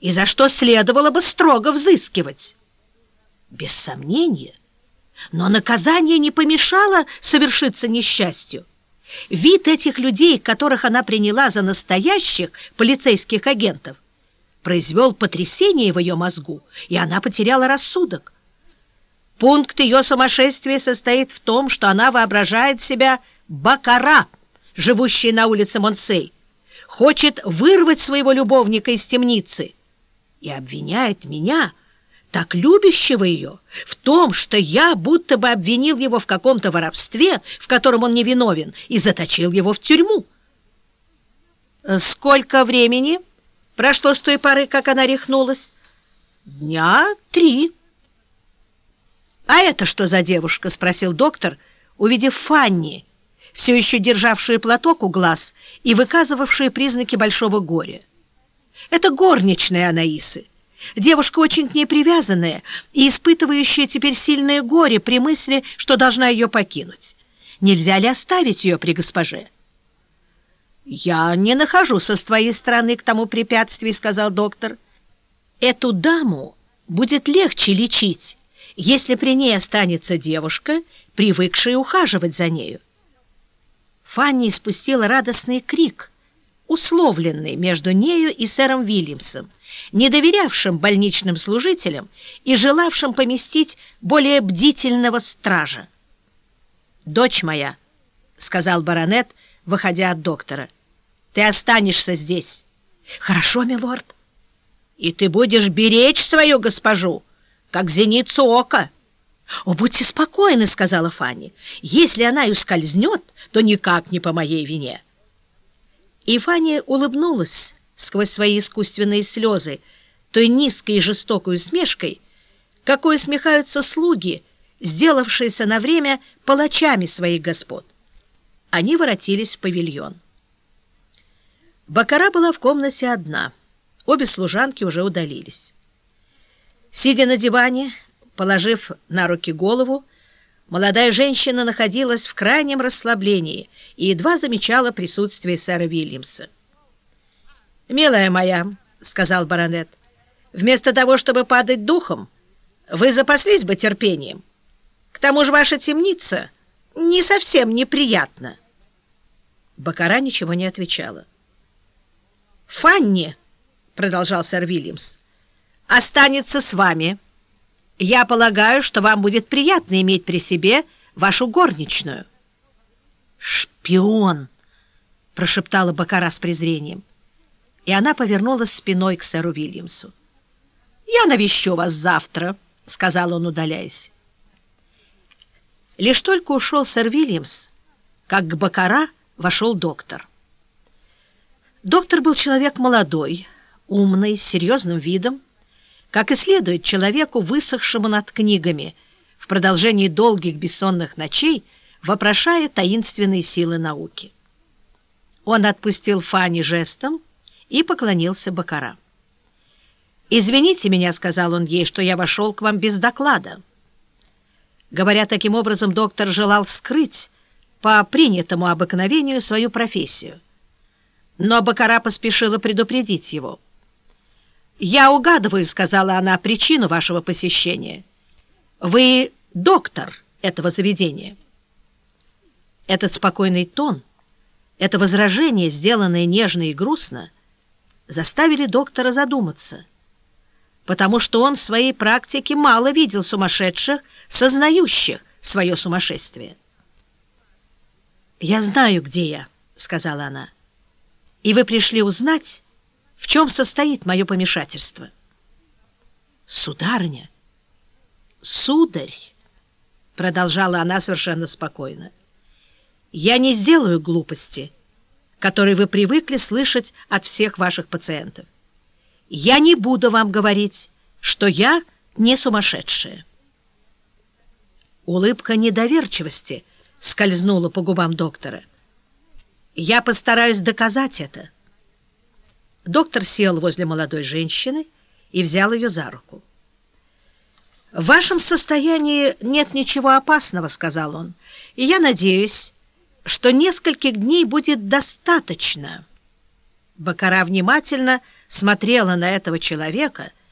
и за что следовало бы строго взыскивать. Без сомнения, но наказание не помешало совершиться несчастью. Вид этих людей, которых она приняла за настоящих полицейских агентов, произвел потрясение в ее мозгу, и она потеряла рассудок. Пункт ее сумасшествия состоит в том, что она воображает себя бакара, живущей на улице Монсей, хочет вырвать своего любовника из темницы и обвиняет меня, так любящего ее, в том, что я будто бы обвинил его в каком-то воровстве, в котором он не виновен, и заточил его в тюрьму. Сколько времени прошло с той поры, как она рехнулась? Дня три. «А это что за девушка?» — спросил доктор, увидев Фанни, все еще державшую платок у глаз и выказывавшую признаки большого горя. «Это горничная Анаисы. Девушка очень к ней привязанная и испытывающая теперь сильное горе при мысли, что должна ее покинуть. Нельзя ли оставить ее при госпоже?» «Я не нахожу со твоей стороны к тому препятствий», — сказал доктор. «Эту даму будет легче лечить» если при ней останется девушка, привыкшая ухаживать за нею. Фанни испустила радостный крик, условленный между нею и сэром Вильямсом, не доверявшим больничным служителям и желавшим поместить более бдительного стража. «Дочь моя», — сказал баронет, выходя от доктора, — «ты останешься здесь». «Хорошо, милорд». «И ты будешь беречь свою госпожу», как зеницу ока. — О, будьте спокойны, — сказала Фанни. — Если она и ускользнет, то никак не по моей вине. И Фанни улыбнулась сквозь свои искусственные слезы, той низкой и жестокой усмешкой, какой усмехаются слуги, сделавшиеся на время палачами своих господ. Они воротились в павильон. Бакара была в комнате одна. Обе служанки уже удалились. Сидя на диване, положив на руки голову, молодая женщина находилась в крайнем расслаблении и едва замечала присутствие сэра Вильямса. «Милая моя», — сказал баронет, — «вместо того, чтобы падать духом, вы запаслись бы терпением. К тому же ваша темница не совсем неприятна». Бакара ничего не отвечала. «Фанни», — продолжал сэр Вильямс, — останется с вами. Я полагаю, что вам будет приятно иметь при себе вашу горничную». «Шпион!» — прошептала Бакара с презрением. И она повернулась спиной к сэру Вильямсу. «Я навещу вас завтра», — сказал он, удаляясь. Лишь только ушел сэр Вильямс, как к Бакара вошел доктор. Доктор был человек молодой, умный, с серьезным видом, как и следует человеку, высохшему над книгами, в продолжении долгих бессонных ночей, вопрошая таинственные силы науки. Он отпустил Фанни жестом и поклонился Бакара. «Извините меня», — сказал он ей, — «что я вошел к вам без доклада». Говоря таким образом, доктор желал скрыть по принятому обыкновению свою профессию. Но Бакара поспешила предупредить его — «Я угадываю», — сказала она, — «причину вашего посещения. Вы доктор этого заведения». Этот спокойный тон, это возражение, сделанное нежно и грустно, заставили доктора задуматься, потому что он в своей практике мало видел сумасшедших, сознающих свое сумасшествие. «Я знаю, где я», — сказала она, — «и вы пришли узнать, в чем состоит мое помешательство? Сударыня, сударь, продолжала она совершенно спокойно, я не сделаю глупости, которые вы привыкли слышать от всех ваших пациентов. Я не буду вам говорить, что я не сумасшедшая. Улыбка недоверчивости скользнула по губам доктора. Я постараюсь доказать это. Доктор сел возле молодой женщины и взял ее за руку. «В вашем состоянии нет ничего опасного», — сказал он, — «и я надеюсь, что нескольких дней будет достаточно». Бакара внимательно смотрела на этого человека —